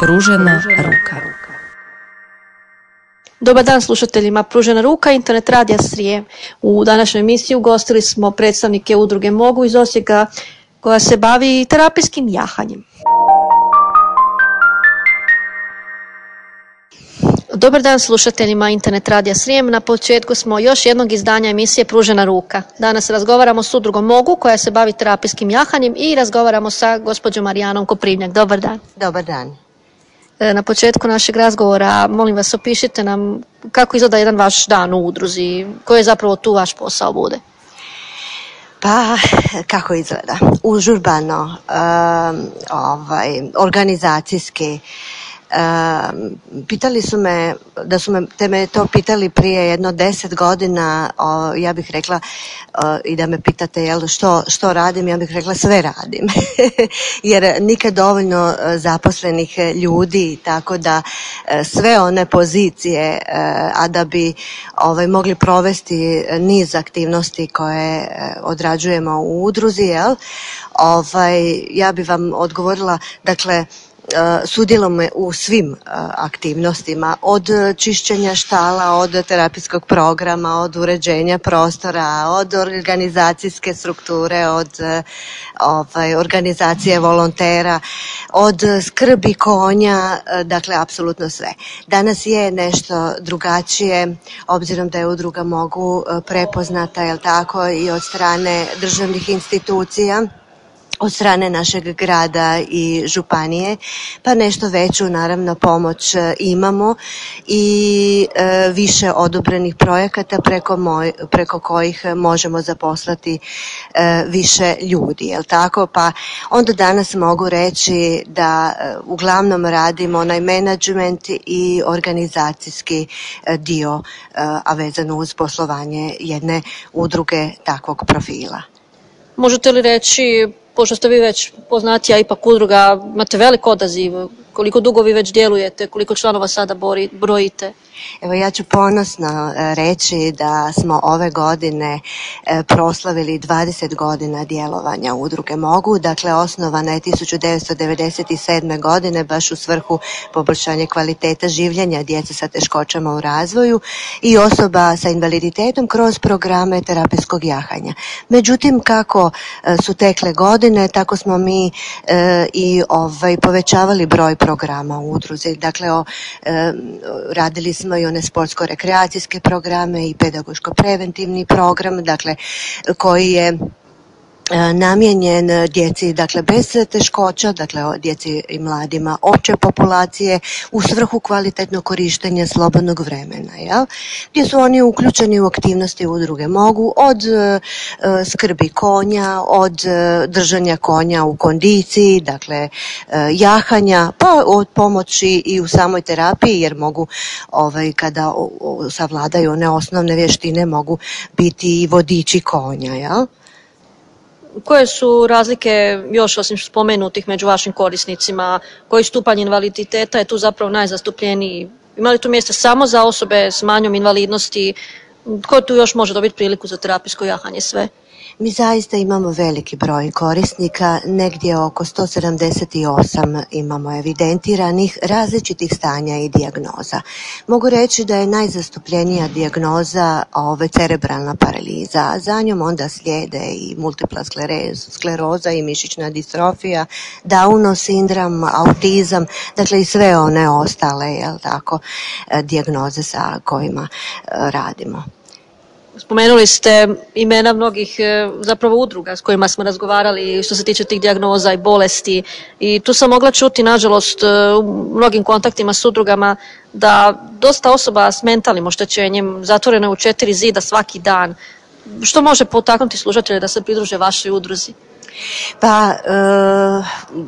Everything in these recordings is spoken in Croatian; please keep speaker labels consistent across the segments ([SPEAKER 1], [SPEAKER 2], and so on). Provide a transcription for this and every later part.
[SPEAKER 1] Pružena ruka.
[SPEAKER 2] Dobar dan slušateljima Pružena ruka, internet radija Srijem. U današnjoj emisiji ugostili smo predstavnike udruge Mogu iz Osijeka koja se bavi terapijskim jahanjem. Dobar dan slušateljima Internet Radija Srijem. Na početku smo još jednog izdanja emisije Pružena ruka. Danas razgovaramo s udrugom Mogu koja se bavi terapijskim jahanjem i razgovaramo sa gospođom Marijanom Koprivnjak. Dobar dan.
[SPEAKER 3] Dobar dan.
[SPEAKER 2] E, Na početku našeg razgovora molim vas opišite nam kako izgleda jedan vaš dan u udruzi, koji je zapravo tu vaš posao bude.
[SPEAKER 3] Pa, kako izgleda? Užurbano, um, ovaj, organizacijski. Um, pitali su me, da su me, te me to pitali prije jedno deset godina, o, ja bih rekla, o, i da me pitate jel, što, što radim, ja bih rekla sve radim. Jer nikad dovoljno e, zaposlenih ljudi, tako da e, sve one pozicije, e, a da bi ovaj, mogli provesti niz aktivnosti koje odrađujemo u udruzi, jel, ovaj, ja bi vam odgovorila, dakle, sudjelujemo u svim e, aktivnostima, od čišćenja štala, od terapijskog programa, od uređenja prostora, od organizacijske strukture, od e, ovaj, organizacije volontera, od skrbi konja, e, dakle apsolutno sve. Danas je nešto drugačije, obzirom da je udruga mogu e, prepoznata, jel tako, i od strane državnih institucija od strane našeg grada i županije, pa nešto veću naravno pomoć e, imamo i e, više odobrenih projekata preko, moj, preko kojih možemo zaposlati e, više ljudi, jel tako? Pa onda danas mogu reći da uglavnom radimo onaj management i organizacijski dio, a vezano uz poslovanje jedne udruge takvog profila.
[SPEAKER 2] Možete li reći, pošto ste vi već poznatija ipak udruga, imate velik odaziv, koliko dugo vi već djelujete, koliko članova sada bori, brojite?
[SPEAKER 3] Evo ja ću ponosno e, reći da smo ove godine e, proslavili 20 godina djelovanja udruge Mogu, dakle osnovana je 1997. godine baš u svrhu poboljšanja kvaliteta življenja djece sa teškoćama u razvoju i osoba sa invaliditetom kroz programe terapijskog jahanja. Međutim, kako e, su tekle godine, tako smo mi e, i ovaj, povećavali broj programa u udruzi. Dakle, o, e, radili smo i one sportsko-rekreacijske programe i pedagoško-preventivni program, dakle, koji je namijenjen djeci dakle bez teškoća, dakle djeci i mladima opće populacije u svrhu kvalitetnog korištenja slobodnog vremena, jel? gdje su oni uključeni u aktivnosti udruge mogu od e, e, skrbi konja, od e, držanja konja u kondiciji, dakle e, jahanja, pa od pomoći i u samoj terapiji jer mogu ovaj kada savladaju one osnovne vještine mogu biti i vodiči konja, jel?
[SPEAKER 2] Koje su razlike još osim spomenutih među vašim korisnicima? Koji stupanj invaliditeta je tu zapravo najzastupljeniji? Ima li tu mjesta samo za osobe s manjom invalidnosti? Ko tu još može dobiti priliku za terapijsko jahanje sve?
[SPEAKER 3] Mi zaista imamo veliki broj korisnika, negdje oko 178 imamo evidentiranih različitih stanja i dijagnoza. Mogu reći da je najzastupljenija dijagnoza ove cerebralna paraliza, a za njom onda slijede i multipla skleroza i mišićna distrofija, Downov sindrom, autizam, dakle i sve one ostale, jel tako, e, dijagnoze sa kojima e, radimo.
[SPEAKER 2] Spomenuli ste imena mnogih e, zapravo udruga s kojima smo razgovarali što se tiče tih dijagnoza i bolesti i tu sam mogla čuti nažalost e, u mnogim kontaktima s udrugama da dosta osoba s mentalnim oštećenjem zatvoreno je u četiri zida svaki dan. Što može potaknuti slušatelje da se pridruže vašoj udruzi?
[SPEAKER 3] Pa, e,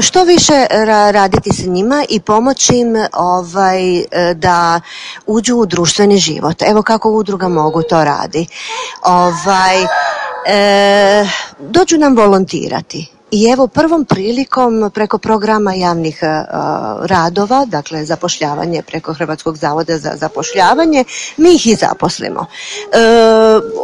[SPEAKER 3] što više ra- raditi sa njima i pomoći im ovaj, e, da uđu u društveni život. Evo kako udruga mogu to radi. Ovaj, e, dođu nam volontirati. I evo prvom prilikom preko programa javnih e, radova, dakle zapošljavanje preko Hrvatskog zavoda za zapošljavanje, mi ih i zaposlimo. E,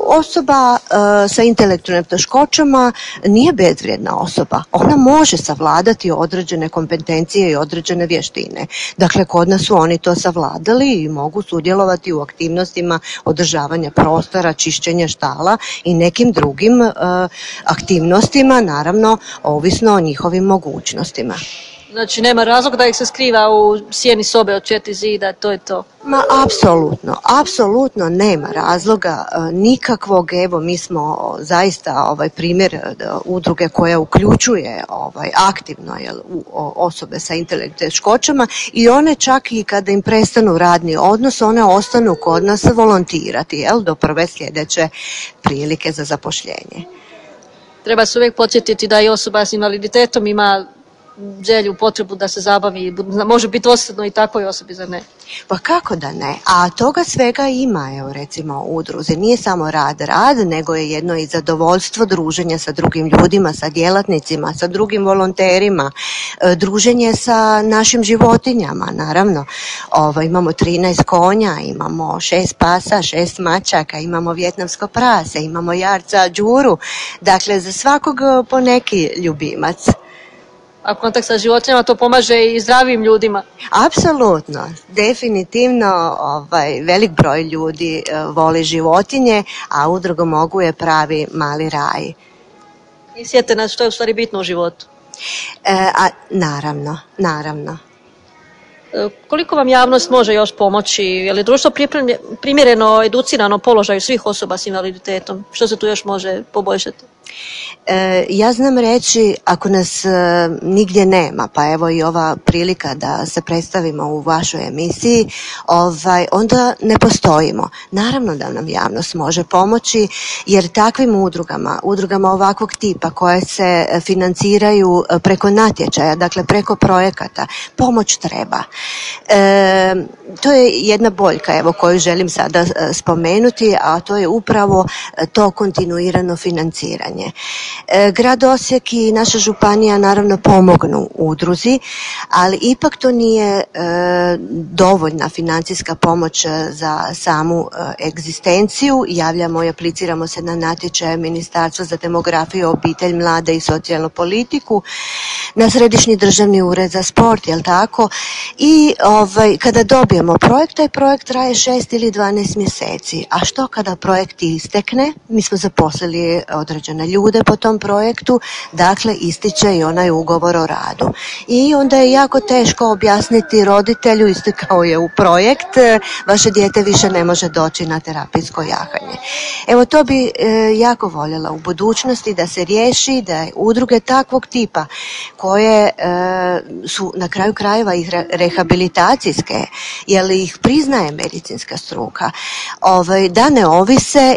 [SPEAKER 3] osoba e, sa intelektualnim teškoćama nije bezvrijedna osoba. Ona može savladati određene kompetencije i određene vještine. Dakle, kod nas su oni to savladali i mogu sudjelovati u aktivnostima održavanja prostora, čišćenja štala i nekim drugim aktivnostima, naravno ovisno o njihovim mogućnostima.
[SPEAKER 2] Znači nema razloga da ih se skriva u sjeni sobe od četiri zida, to je to.
[SPEAKER 3] Ma apsolutno, apsolutno nema razloga e, nikakvog, evo mi smo zaista ovaj primjer e, udruge koja uključuje ovaj aktivno jel, osobe sa intelektualnim teškoćama i one čak i kada im prestanu radni odnos, one ostanu kod nas volontirati jel, do prve sljedeće prilike za zapošljenje
[SPEAKER 2] treba se uvijek podsjetiti da i osoba s invaliditetom ima želju, potrebu da se zabavi, može biti osadno i takvoj osobi, za ne?
[SPEAKER 3] Pa kako da ne? A toga svega ima, evo recimo u udruzi. Nije samo rad rad, nego je jedno i zadovoljstvo druženja sa drugim ljudima, sa djelatnicima, sa drugim volonterima, e, druženje sa našim životinjama, naravno. Ovo, imamo 13 konja, imamo šest pasa, šest mačaka, imamo vjetnamsko prase, imamo jarca, džuru. Dakle, za svakog po neki ljubimac
[SPEAKER 2] a kontakt sa životinjama to pomaže i zdravim ljudima.
[SPEAKER 3] Apsolutno, definitivno ovaj, velik broj ljudi e, voli životinje, a udrugo mogu je pravi mali raj.
[SPEAKER 2] I sjete nas što je u stvari bitno u životu.
[SPEAKER 3] E, a, naravno, naravno.
[SPEAKER 2] E, koliko vam javnost može još pomoći? Je li društvo primjereno, educirano položaju svih osoba s invaliditetom? Što se tu još može poboljšati?
[SPEAKER 3] E, ja znam reći, ako nas e, nigdje nema, pa evo i ova prilika da se predstavimo u vašoj emisiji, ovaj, onda ne postojimo. Naravno da nam javnost može pomoći, jer takvim udrugama, udrugama ovakvog tipa koje se financiraju preko natječaja, dakle preko projekata, pomoć treba. E, to je jedna boljka evo, koju želim sada e, spomenuti, a to je upravo to kontinuirano financiranje. E, grad Osijek i naša županija naravno pomognu udruzi, ali ipak to nije e, dovoljna financijska pomoć e, za samu egzistenciju. Javljamo i apliciramo se na natječaje Ministarstva za demografiju, obitelj, mlade i socijalnu politiku, na Središnji državni ured za sport, jel tako? I ovaj, kada dobijemo projekt, taj projekt traje 6 ili 12 mjeseci. A što kada projekt istekne? Mi smo zaposlili određene ljude po tom projektu, dakle ističe i onaj ugovor o radu. I onda je jako teško objasniti roditelju, istekao je u projekt, e, vaše dijete više ne može doći na terapijsko jahanje. Evo to bi e, jako voljela u budućnosti da se riješi, da udruge takvog tipa koje e, su na kraju krajeva ih rehabilitacijske, jer ih priznaje medicinska struka, ovaj, da ne ovise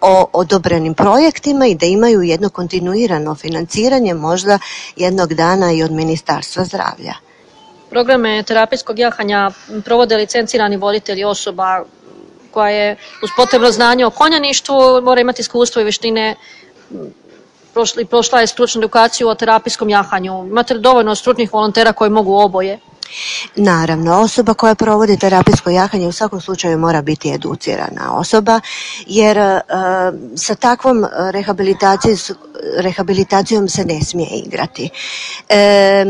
[SPEAKER 3] o odobrenim projektima i da imaju jedno kontinuirano financiranje možda jednog dana i od Ministarstva zdravlja.
[SPEAKER 2] Programe terapijskog jahanja provode licencirani voditelji osoba koja je uz potrebno znanje o konjaništvu mora imati iskustvo i vještine prošla je stručnu edukaciju o terapijskom jahanju. Imate li dovoljno stručnih volontera koji mogu oboje?
[SPEAKER 3] Naravno, osoba koja provodi terapijsko jahanje u svakom slučaju mora biti educirana osoba, jer e, sa takvom rehabilitacijom se ne smije igrati. E,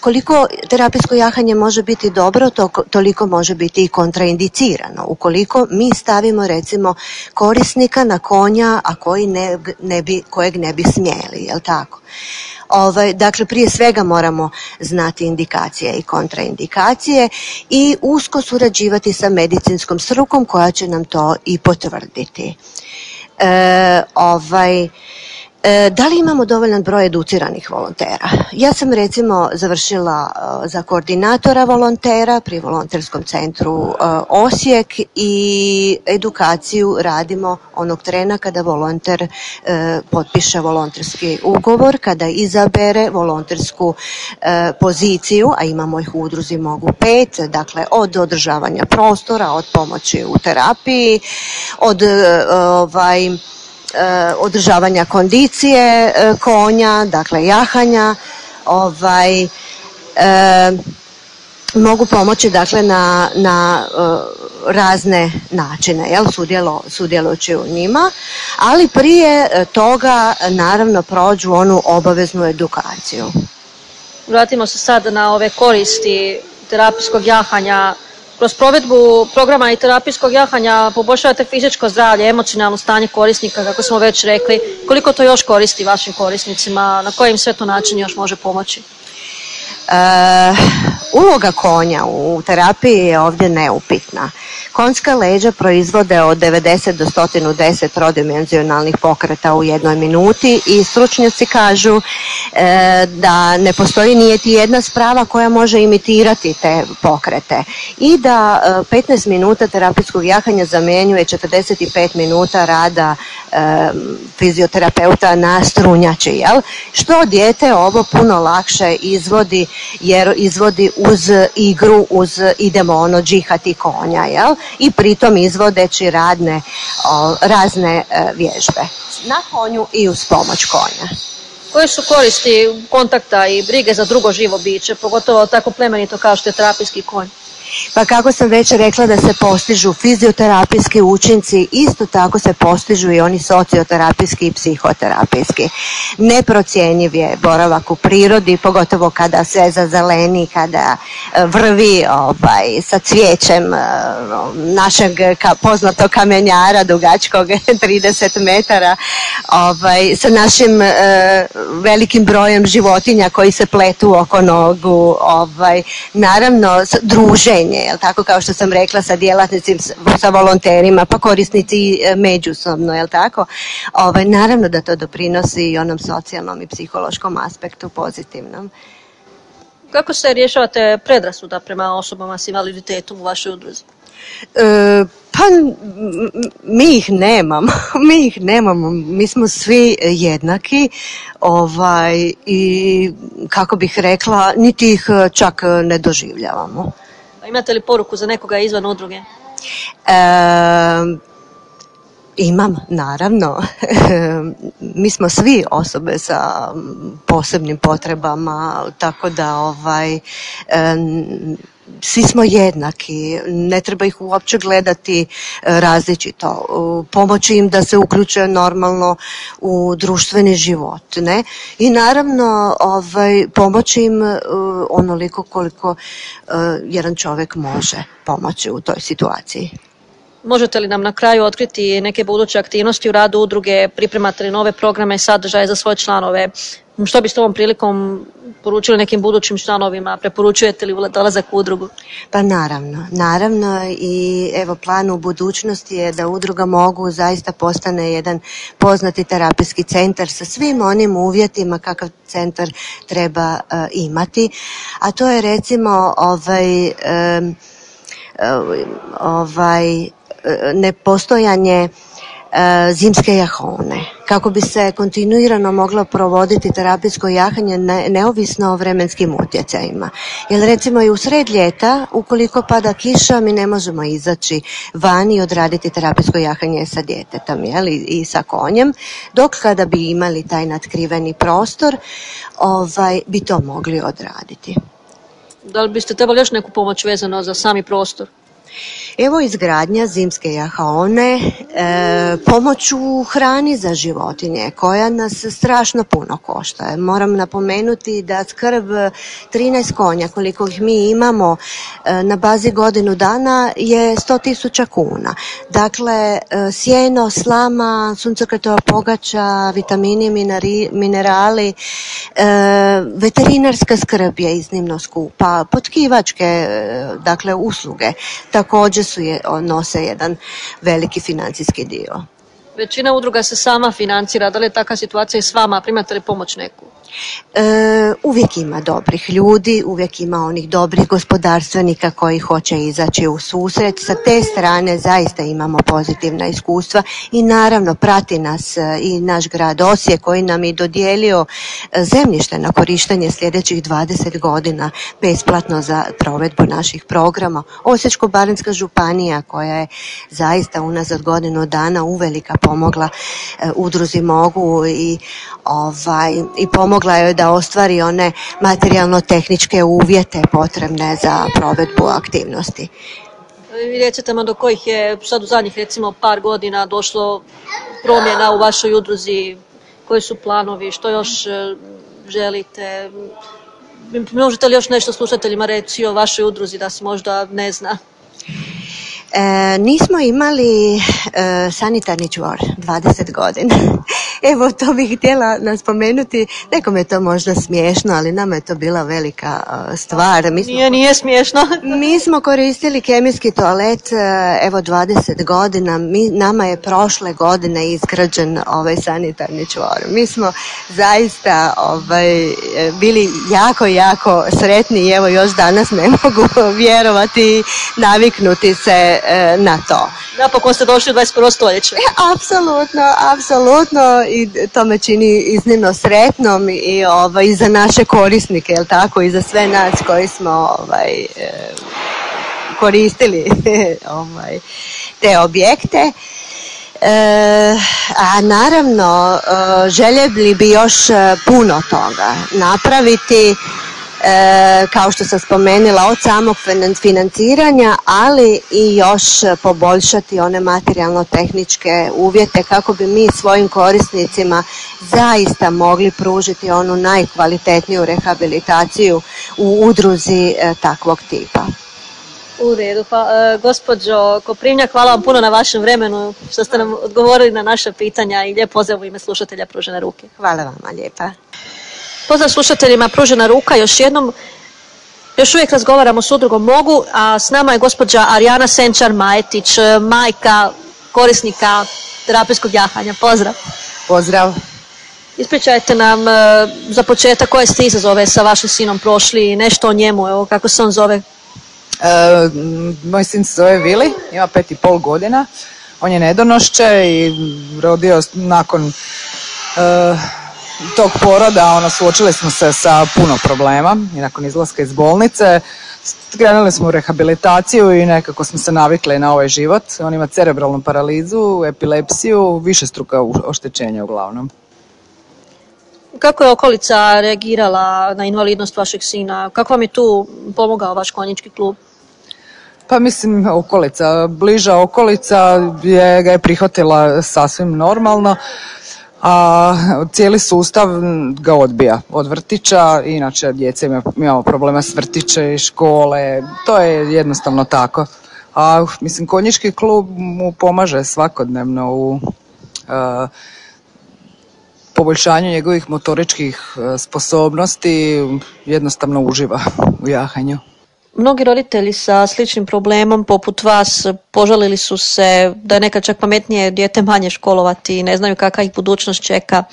[SPEAKER 3] koliko terapijsko jahanje može biti dobro, to, toliko može biti i kontraindicirano. Ukoliko mi stavimo recimo korisnika na konja, a koji ne, ne bi, kojeg ne bi smjeli, jel tako? Ovaj, dakle, prije svega moramo znati indikacije i kontraindikacije i usko surađivati sa medicinskom strukom koja će nam to i potvrditi. E, ovaj, da li imamo dovoljan broj educiranih volontera? Ja sam recimo završila e, za koordinatora volontera pri volonterskom centru e, Osijek i edukaciju radimo onog trena kada volonter potpiše volonterski ugovor, kada izabere volontersku poziciju, a imamo ih u udruzi mogu pet, dakle od održavanja prostora, od pomoći u terapiji, od ovaj, održavanja kondicije konja, dakle jahanja, ovaj, mogu pomoći dakle na, na razne načine, jel, sudjelo, sudjelujući u njima, ali prije toga naravno prođu onu obaveznu edukaciju.
[SPEAKER 2] Vratimo se sad na ove koristi terapijskog jahanja. Kroz provedbu programa i terapijskog jahanja poboljšavate fizičko zdravlje, emocionalno stanje korisnika, kako smo već rekli. Koliko to još koristi vašim korisnicima? Na kojim sve to način još može pomoći?
[SPEAKER 3] Uh, uloga konja u terapiji je ovdje neupitna. Konjska leđa proizvode od 90 do 110 trodimenzionalnih pokreta u jednoj minuti i stručnjaci kažu e, da ne postoji nijeti jedna sprava koja može imitirati te pokrete i da 15 minuta terapijskog jahanja zamjenjuje 45 minuta rada e, fizioterapeuta na strunjači, jel? Što dijete ovo puno lakše izvodi jer izvodi uz igru, uz idemo ono džihati konja, jel? I pritom izvodeći radne, razne e, vježbe na konju i uz pomoć konja.
[SPEAKER 2] Koje su koristi kontakta i brige za drugo živo biće, pogotovo tako plemenito kao što je terapijski konj?
[SPEAKER 3] Pa kako sam već rekla da se postižu fizioterapijski učinci, isto tako se postižu i oni socioterapijski i psihoterapijski. Neprocjenjiv je boravak u prirodi, pogotovo kada se zazeleni, kada e, vrvi ovaj, sa cvijećem e, našeg poznatog kamenjara dugačkog 30 metara, ovaj, sa našim e, velikim brojem životinja koji se pletu oko nogu, ovaj, naravno druženje jel tako kao što sam rekla sa djelatnicima, sa volonterima, pa korisnici e, međusobno, jel tako? Ovaj, naravno da to doprinosi i onom socijalnom i psihološkom aspektu pozitivnom.
[SPEAKER 2] Kako se rješavate predrasuda prema osobama s invaliditetom u vašoj udruzi?
[SPEAKER 3] E, pa mi ih nemamo, mi ih nemamo, mi smo svi jednaki ovaj, i kako bih rekla, niti ih čak ne doživljavamo.
[SPEAKER 2] Imate li poruku za nekoga izvan udruge?
[SPEAKER 3] imam, naravno. Mi smo svi osobe sa posebnim potrebama, tako da ovaj, svi smo jednaki, ne treba ih uopće gledati e, različito, pomoći im da se uključe normalno u društveni život, ne? I naravno ovaj, pomoći im e, onoliko koliko e, jedan čovjek može pomoći u toj situaciji.
[SPEAKER 2] Možete li nam na kraju otkriti neke buduće aktivnosti u radu udruge, pripremate li nove programe i sadržaje za svoje članove? Što biste ovom prilikom poručili nekim budućim članovima? Preporučujete li dolazak u udrugu?
[SPEAKER 3] Pa naravno, naravno i evo plan u budućnosti je da udruga mogu zaista postane jedan poznati terapijski centar sa svim onim uvjetima kakav centar treba e, imati, a to je recimo ovaj, ovaj nepostojanje e, zimske jahone kako bi se kontinuirano moglo provoditi terapijsko jahanje neovisno o vremenskim utjecajima. Jer recimo i u sred ljeta, ukoliko pada kiša, mi ne možemo izaći vani i odraditi terapijsko jahanje sa djetetom jeli, i sa konjem, dok kada bi imali taj natkriveni prostor, ovaj, bi to mogli odraditi.
[SPEAKER 2] Da li biste trebali još neku pomoć vezano za sami prostor?
[SPEAKER 3] Evo izgradnja zimske jahaone, e, pomoć u hrani za životinje koja nas strašno puno košta. Moram napomenuti da skrb 13 konja koliko ih mi imamo e, na bazi godinu dana je 100 tisuća kuna. Dakle, e, sjeno, slama, suncokretova pogača, vitamini, minerali, e, veterinarska skrb je iznimno skupa, potkivačke, dakle, usluge također su je, nose jedan veliki financijski dio.
[SPEAKER 2] Većina udruga se sama financira, da li je takva situacija i s vama, primate li pomoć neku?
[SPEAKER 3] E, uvijek ima dobrih ljudi, uvijek ima onih dobrih gospodarstvenika koji hoće izaći u susret. Sa te strane zaista imamo pozitivna iskustva i naravno prati nas e, i naš grad Osijek koji nam je dodijelio e, zemljište na korištenje sljedećih 20 godina besplatno za provedbu naših programa. Osječko-baranjska županija koja je zaista unazad godinu dana uvelika pomogla e, udruzi mogu i ovaj i pomogla joj da ostvari one materijalno-tehničke uvjete potrebne za provedbu aktivnosti.
[SPEAKER 2] Vi recite nam do kojih je sad u zadnjih recimo par godina došlo promjena u vašoj udruzi, koji su planovi, što još e, želite, možete li još nešto slušateljima reći o vašoj udruzi da se možda ne zna?
[SPEAKER 3] E, nismo imali e, sanitarni čvor 20 godina. Evo to bih htjela naspomenuti, nekom je to možda smiješno, ali nama je to bila velika e, stvar.
[SPEAKER 2] Mi nije, nije smiješno.
[SPEAKER 3] mi smo koristili kemijski toalet e, evo 20 godina, mi, nama je prošle godine izgrađen ovaj sanitarni čvor. Mi smo zaista ovaj, bili jako, jako sretni i evo još danas ne mogu vjerovati naviknuti se E, na to.
[SPEAKER 2] Napokon ste došli u 21. stoljeće.
[SPEAKER 3] Apsolutno, apsolutno i to me čini iznimno sretnom i ovaj, i za naše korisnike, jel tako, i za sve nas koji smo ovaj, e, koristili ovaj, te objekte. E, a naravno željeli bi još puno toga napraviti E, kao što sam spomenula od samog financiranja, ali i još poboljšati one materijalno-tehničke uvjete kako bi mi svojim korisnicima zaista mogli pružiti onu najkvalitetniju rehabilitaciju u udruzi e, takvog tipa.
[SPEAKER 2] U redu, pa e, gospođo Koprimnjak, hvala vam puno na vašem vremenu što ste nam odgovorili na naša pitanja i lijep pozdrav u ime slušatelja Pružene ruke.
[SPEAKER 3] Hvala vam lijepa.
[SPEAKER 2] Pozdrav slušateljima Pružena ruka još jednom. Još uvijek razgovaramo s udrugom Mogu, a s nama je gospođa Arijana Senčar-Majetić, majka korisnika terapijskog jahanja. Pozdrav.
[SPEAKER 1] Pozdrav.
[SPEAKER 2] Ispričajte nam e, za početak koje ste izazove sa vašim sinom prošli i nešto o njemu, evo kako se on zove.
[SPEAKER 1] E, moj sin se zove Vili, ima pet i pol godina. On je nedonošće i rodio nakon e, tog poroda ono, suočili smo se sa puno problema i nakon izlaska iz bolnice krenuli smo u rehabilitaciju i nekako smo se navikli na ovaj život. On ima cerebralnu paralizu, epilepsiju, više struka oštećenja uglavnom.
[SPEAKER 2] Kako je okolica reagirala na invalidnost vašeg sina? Kako vam je tu pomogao vaš konjički klub?
[SPEAKER 1] Pa mislim okolica, bliža okolica je, ga je prihvatila sasvim normalno a cijeli sustav ga odbija od vrtića, inače djece imamo problema s vrtiće i škole, to je jednostavno tako. A mislim konjički klub mu pomaže svakodnevno u poboljšanju njegovih motoričkih sposobnosti, jednostavno uživa u jahanju.
[SPEAKER 2] Mnogi roditelji sa sličnim problemom poput vas požalili su se da je nekad čak pametnije dijete manje školovati i ne znaju kakva ih budućnost čeka.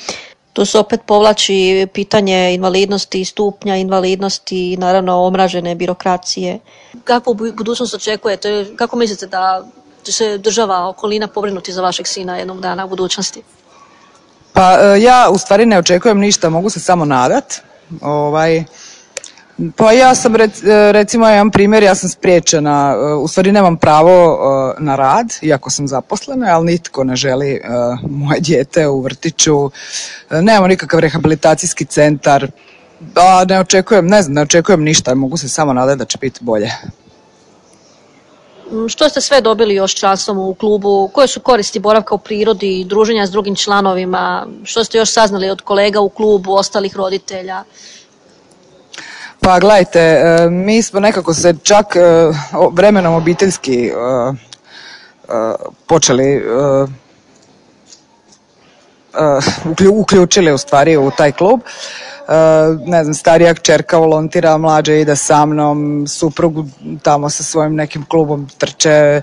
[SPEAKER 2] Tu se opet povlači pitanje invalidnosti stupnja invalidnosti i naravno omražene birokracije. Kakvu budućnost očekujete? Kako mislite da će se država okolina pobrinuti za vašeg sina jednog dana u budućnosti?
[SPEAKER 1] Pa e, ja u stvari ne očekujem ništa, mogu se samo nadat. Ovaj, pa ja sam e, recimo jedan primjer, ja sam spriječena, e, u stvari nemam pravo e, na rad, iako sam zaposlena, ali nitko ne želi moje dijete u vrtiću, nemamo nikakav rehabilitacijski centar, a ne očekujem, ne znam, ne očekujem ništa, mogu se samo nadati da će biti bolje.
[SPEAKER 2] Mm, što ste sve dobili još članstvom u klubu? Koje su koristi boravka u prirodi i druženja s drugim članovima? Što ste još saznali od kolega u klubu, ostalih roditelja?
[SPEAKER 1] Pa gledajte, e, mi smo nekako se čak e, vremenom obiteljski e, počeli uključili u stvari u taj klub. Ne znam, starija kćerka volontira, mlađa ide sa mnom, suprug tamo sa svojim nekim klubom trče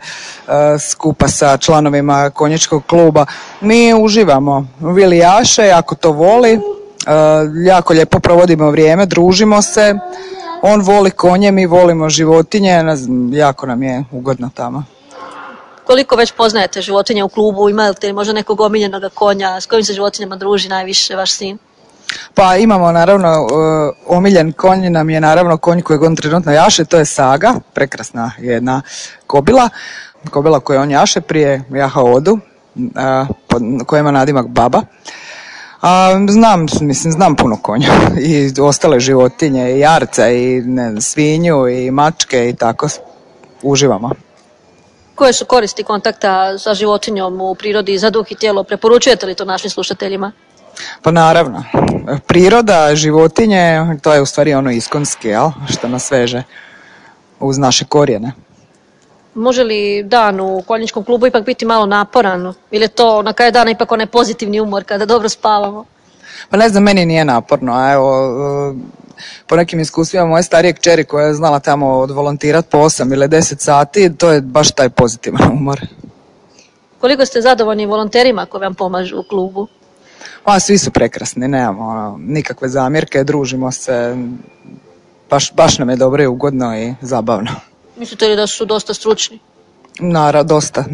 [SPEAKER 1] skupa sa članovima konječkog kluba. Mi uživamo. Vilijaše, ako to voli, jako lijepo provodimo vrijeme, družimo se. On voli konje, mi volimo životinje, jako nam je ugodno tamo.
[SPEAKER 2] Koliko već poznajete životinje u klubu, imate li možda nekog omiljenog konja, s kojim se životinjama druži najviše vaš sin?
[SPEAKER 1] Pa imamo naravno, e, omiljen konj nam je naravno konj kojeg on trenutno jaše, to je Saga, prekrasna jedna kobila, kobila koju on jaše prije jaha odu, koja ima nadimak Baba. A, znam, mislim, znam puno konja i ostale životinje, i jarca, i ne, svinju, i mačke i tako uživamo.
[SPEAKER 2] Koje su koristi kontakta sa životinjom u prirodi za duh i tijelo? Preporučujete li to našim slušateljima?
[SPEAKER 1] Pa naravno. Priroda, životinje, to je u stvari ono iskonski, jel? Što nas veže uz naše korijene.
[SPEAKER 2] Može li dan u konjičkom klubu ipak biti malo naporan? Ili je to na kraju dana ipak onaj pozitivni umor kada dobro spavamo?
[SPEAKER 1] Pa ne znam, meni nije naporno. A evo, e, po nekim iskustvima moje starije kćeri koja je znala tamo odvolontirati po 8 ili 10 sati, to je baš taj pozitivan umor.
[SPEAKER 2] Koliko ste zadovoljni volonterima koji vam pomažu u klubu?
[SPEAKER 1] Pa svi su prekrasni, nemamo ono, nikakve zamjerke, družimo se, baš, baš nam je dobro i ugodno i zabavno.
[SPEAKER 2] Mislite li da su dosta stručni?
[SPEAKER 1] Nara, dosta,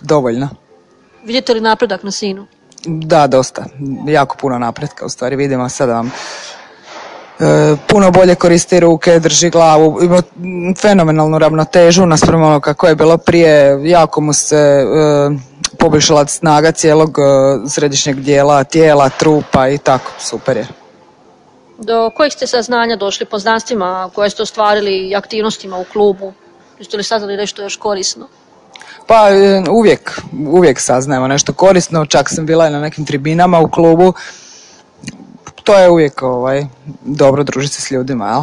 [SPEAKER 1] dovoljno.
[SPEAKER 2] Vidite li napredak na sinu?
[SPEAKER 1] Da, dosta. Jako puno napretka u stvari. Vidimo sada vam e, puno bolje koristi ruke, drži glavu, ima fenomenalnu ravnotežu naspram ono kako je bilo prije, jako mu se e, poboljšala snaga cijelog e, središnjeg dijela tijela, trupa i tako, super je.
[SPEAKER 2] Do kojih ste saznanja došli poznanstvima koje ste ostvarili i aktivnostima u klubu? Jeste li saznali nešto još korisno?
[SPEAKER 1] Pa e, uvijek, uvijek saznajemo nešto korisno, čak sam bila i na nekim tribinama u klubu. To je uvijek ovaj, dobro družiti se s ljudima, jel?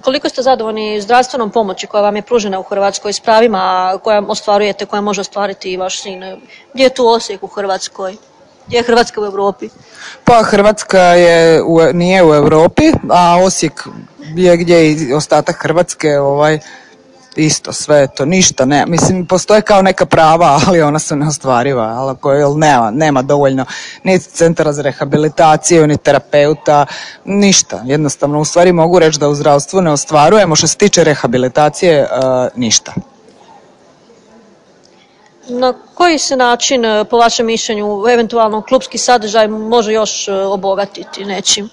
[SPEAKER 2] Koliko ste zadovoljni zdravstvenom pomoći koja vam je pružena u Hrvatskoj s pravima koja ostvarujete, koja može ostvariti i vaš sin? Gdje je tu Osijek u Hrvatskoj? Gdje je Hrvatska u Europi?
[SPEAKER 1] Pa Hrvatska je nije u Europi, a Osijek je gdje i ostatak Hrvatske ovaj, isto sve to, ništa ne. Mislim, postoje kao neka prava, ali ona su neostvariva, ali koje nema, nema dovoljno ni centara za rehabilitaciju, ni terapeuta, ništa. Jednostavno, u stvari mogu reći da u zdravstvu ne ostvarujemo što se tiče rehabilitacije, uh, ništa.
[SPEAKER 2] Na koji se način, uh, po vašem mišljenju, eventualno klubski sadržaj može još uh, obogatiti nečim?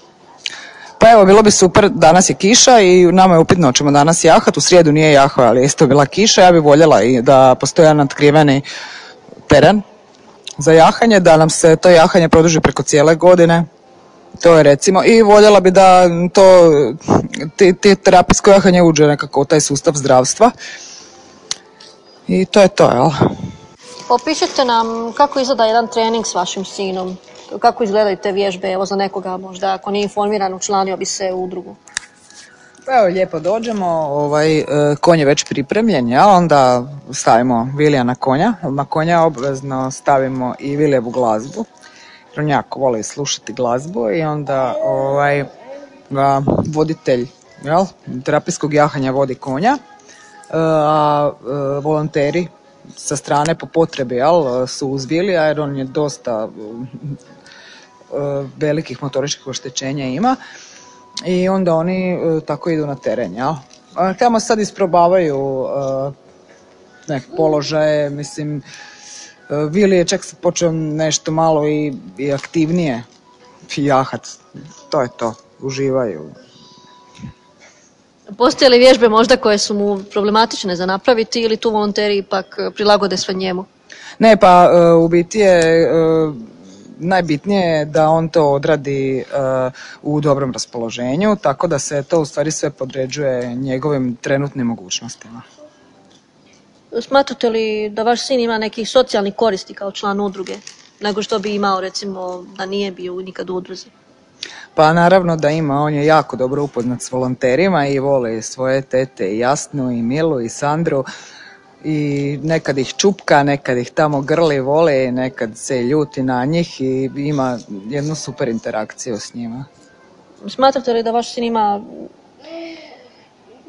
[SPEAKER 1] Pa evo, bilo bi super, danas je kiša i nama je upitno ćemo danas jahat, u srijedu nije jaho, ali je isto bila kiša, ja bih voljela i da postoji jedan natkriveni teren za jahanje, da nam se to jahanje produži preko cijele godine, to je recimo, i voljela bi da to, ti, ti terapijsko jahanje uđe nekako u taj sustav zdravstva. I to je to, jel?
[SPEAKER 2] Opišite nam kako izgleda jedan trening s vašim sinom kako izgledaju te vježbe, evo za nekoga možda ako nije informiran učlanio bi se u udrugu?
[SPEAKER 1] Pa evo lijepo dođemo, ovaj, e, konj je već pripremljen, ja, onda stavimo Vilija na konja, na konja obvezno stavimo i Vilijevu glazbu, jer on jako voli slušati glazbu i onda ovaj, voditelj jel, terapijskog jahanja vodi konja, e, a e, volonteri sa strane po potrebi jel, su uz Vilija jer on je dosta velikih motoričkih oštećenja ima i onda oni e, tako idu na teren, jel? Tamo sad isprobavaju e, neke položaje, mislim, Vili je čak se počeo nešto malo i, i aktivnije jahat, to je to, uživaju.
[SPEAKER 2] Postoje li vježbe možda koje su mu problematične za napraviti ili tu volonteri ipak prilagode sve njemu?
[SPEAKER 1] Ne, pa u biti je najbitnije je da on to odradi uh, u dobrom raspoloženju, tako da se to u stvari sve podređuje njegovim trenutnim mogućnostima.
[SPEAKER 2] Smatrate li da vaš sin ima nekih socijalnih koristi kao član udruge, nego što bi imao recimo da nije bio nikad u udruzi?
[SPEAKER 1] Pa naravno da ima, on je jako dobro upoznat s volonterima i vole svoje tete i Jasnu i Milu i Sandru i nekad ih čupka, nekad ih tamo grli, vole, nekad se ljuti na njih i ima jednu super interakciju s njima.
[SPEAKER 2] Smatrate li da vaš sin ima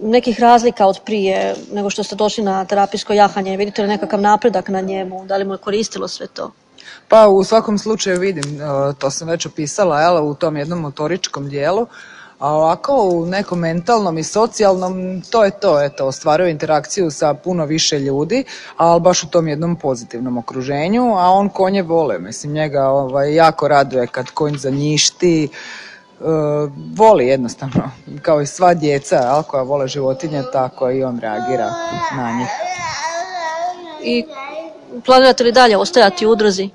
[SPEAKER 2] nekih razlika od prije nego što ste došli na terapijsko jahanje? Vidite li nekakav napredak na njemu? Da li mu je koristilo sve to?
[SPEAKER 1] Pa u svakom slučaju vidim, to sam već opisala jel, u tom jednom motoričkom dijelu a ovako u nekom mentalnom i socijalnom to je to, eto, ostvaruje interakciju sa puno više ljudi, ali baš u tom jednom pozitivnom okruženju, a on konje vole, mislim njega ovaj, jako raduje kad konj zanjišti, uh, voli jednostavno, kao i sva djeca al, koja vole životinje, tako i on reagira na njih.
[SPEAKER 2] I planirate li dalje ostajati u udruzi?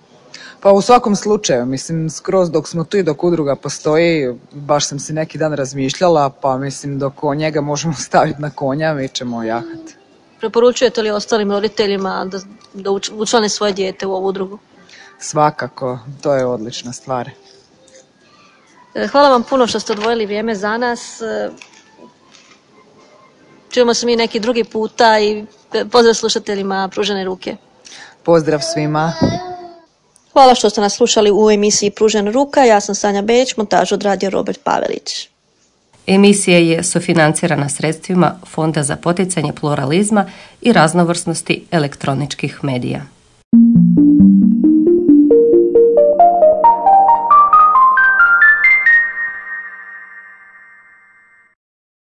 [SPEAKER 1] Pa u svakom slučaju, mislim, skroz dok smo tu i dok udruga postoji, baš sam si neki dan razmišljala, pa mislim dok njega možemo staviti na konja, mi ćemo jahati.
[SPEAKER 2] Preporučujete li ostalim roditeljima da, da učlane svoje dijete u ovu udrugu?
[SPEAKER 1] Svakako, to je odlična stvar.
[SPEAKER 2] E, hvala vam puno što ste odvojili vrijeme za nas. E, čujemo se mi neki drugi puta i pozdrav slušateljima Pružene ruke.
[SPEAKER 1] Pozdrav svima.
[SPEAKER 2] Hvala što ste nas slušali u emisiji Pružena ruka. Ja sam Sanja Beć, montaž odradio Robert Pavelić.
[SPEAKER 4] Emisija je sufinancirana sredstvima Fonda za poticanje pluralizma i raznovrsnosti elektroničkih medija.